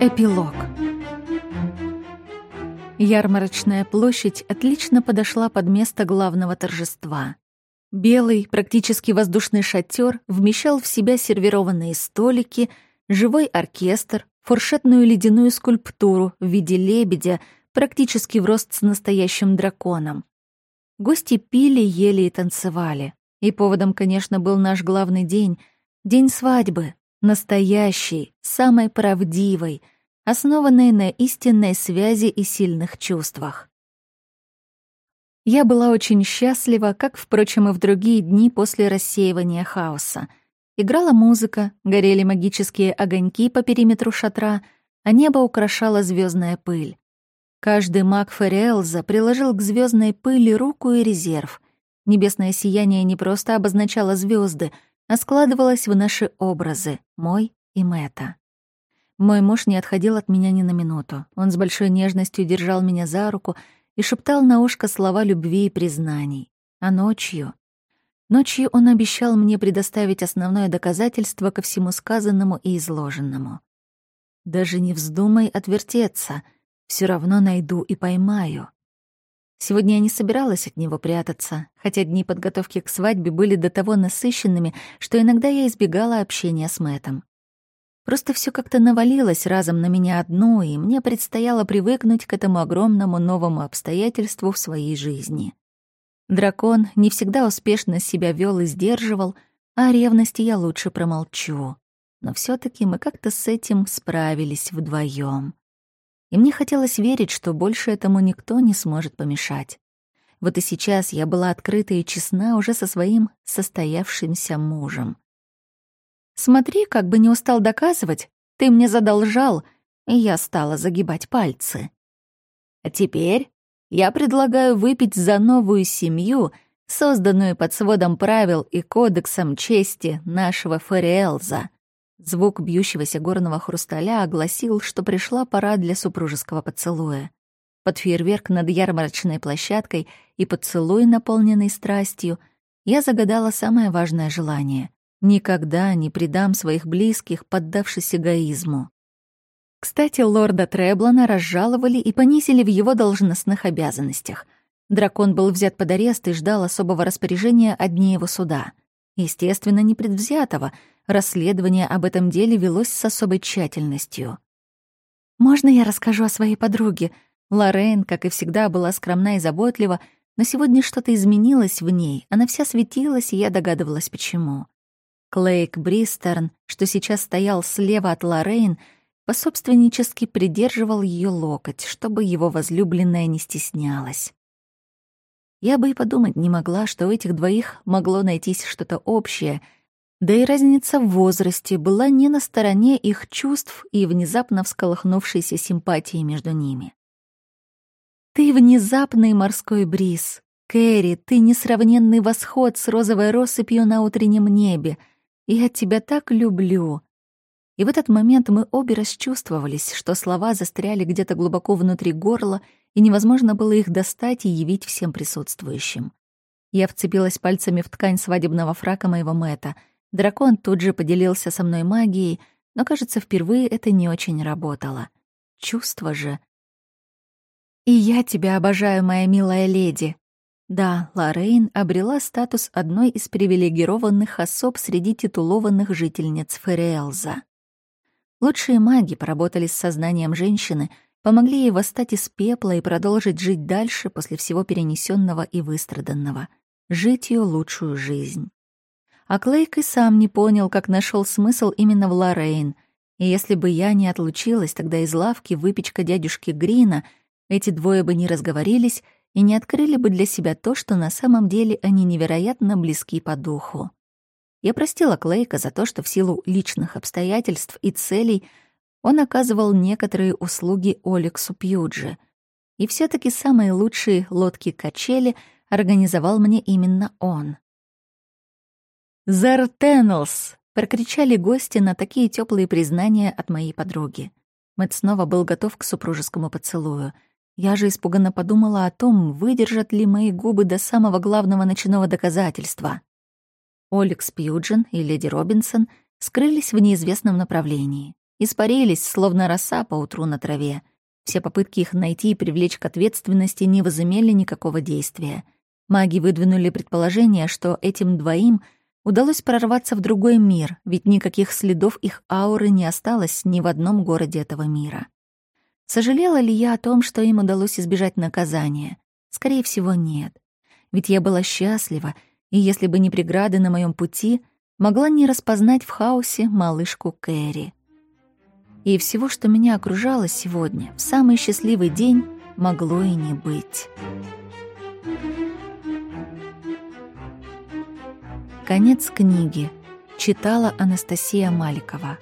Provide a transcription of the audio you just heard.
Эпилог Ярмарочная площадь отлично подошла под место главного торжества. Белый, практически воздушный шатер вмещал в себя сервированные столики, живой оркестр, фуршетную ледяную скульптуру в виде лебедя, практически в рост с настоящим драконом. Гости пили, ели и танцевали. И поводом, конечно, был наш главный день — день свадьбы, настоящий, самой правдивой, основанной на истинной связи и сильных чувствах. Я была очень счастлива, как, впрочем, и в другие дни после рассеивания хаоса. Играла музыка, горели магические огоньки по периметру шатра, а небо украшала звездная пыль. Каждый маг Фериэлза приложил к звездной пыли руку и резерв. Небесное сияние не просто обозначало звезды, а складывалось в наши образы, мой и Мэтта. Мой муж не отходил от меня ни на минуту. Он с большой нежностью держал меня за руку и шептал на ушко слова любви и признаний. А ночью... Ночью он обещал мне предоставить основное доказательство ко всему сказанному и изложенному. «Даже не вздумай отвертеться, все равно найду и поймаю». Сегодня я не собиралась от него прятаться, хотя дни подготовки к свадьбе были до того насыщенными, что иногда я избегала общения с Мэтом. Просто все как-то навалилось разом на меня одну, и мне предстояло привыкнуть к этому огромному новому обстоятельству в своей жизни. Дракон не всегда успешно себя вел и сдерживал, а о ревности я лучше промолчу. Но все таки мы как-то с этим справились вдвоем и мне хотелось верить, что больше этому никто не сможет помешать. Вот и сейчас я была открыта и честна уже со своим состоявшимся мужем. «Смотри, как бы не устал доказывать, ты мне задолжал», и я стала загибать пальцы. «А теперь я предлагаю выпить за новую семью», созданную под сводом правил и кодексом чести нашего Фориэлза. Звук бьющегося горного хрусталя огласил, что пришла пора для супружеского поцелуя. Под фейерверк над ярмарочной площадкой и поцелуй, наполненный страстью, я загадала самое важное желание — никогда не предам своих близких, поддавшись эгоизму. Кстати, лорда Треблана разжаловали и понизили в его должностных обязанностях. Дракон был взят под арест и ждал особого распоряжения от дней его суда. Естественно, непредвзятого — Расследование об этом деле велось с особой тщательностью. «Можно я расскажу о своей подруге?» Лорен, как и всегда, была скромна и заботлива, но сегодня что-то изменилось в ней. Она вся светилась, и я догадывалась, почему. Клейк Бристерн, что сейчас стоял слева от Лоррейн, пособственнически придерживал ее локоть, чтобы его возлюбленная не стеснялась. Я бы и подумать не могла, что у этих двоих могло найтись что-то общее — да и разница в возрасте была не на стороне их чувств и внезапно всколыхнувшейся симпатии между ними. «Ты внезапный морской бриз. Кэрри, ты несравненный восход с розовой россыпью на утреннем небе. Я тебя так люблю». И в этот момент мы обе расчувствовались, что слова застряли где-то глубоко внутри горла, и невозможно было их достать и явить всем присутствующим. Я вцепилась пальцами в ткань свадебного фрака моего Мэтта — Дракон тут же поделился со мной магией, но, кажется, впервые это не очень работало. Чувство же. «И я тебя обожаю, моя милая леди». Да, Лоррейн обрела статус одной из привилегированных особ среди титулованных жительниц Фериэлза. Лучшие маги поработали с сознанием женщины, помогли ей восстать из пепла и продолжить жить дальше после всего перенесенного и выстраданного, жить ее лучшую жизнь. А Клейк и сам не понял, как нашел смысл именно в Лоррейн. И если бы я не отлучилась тогда из лавки выпечка дядюшки Грина, эти двое бы не разговорились и не открыли бы для себя то, что на самом деле они невероятно близки по духу. Я простила Клейка за то, что в силу личных обстоятельств и целей он оказывал некоторые услуги Олексу Пьюджи. И все таки самые лучшие лодки-качели организовал мне именно он. «Зертенлс!» — прокричали гости на такие теплые признания от моей подруги. Мэтт снова был готов к супружескому поцелую. Я же испуганно подумала о том, выдержат ли мои губы до самого главного ночного доказательства. Олекс Пьюджин и леди Робинсон скрылись в неизвестном направлении. Испарились, словно роса по утру на траве. Все попытки их найти и привлечь к ответственности не возымели никакого действия. Маги выдвинули предположение, что этим двоим удалось прорваться в другой мир, ведь никаких следов их ауры не осталось ни в одном городе этого мира. Сожалела ли я о том, что им удалось избежать наказания? Скорее всего, нет. Ведь я была счастлива, и если бы не преграды на моем пути, могла не распознать в хаосе малышку Кэрри. И всего, что меня окружало сегодня, в самый счастливый день, могло и не быть. Конец книги. Читала Анастасия Маликова.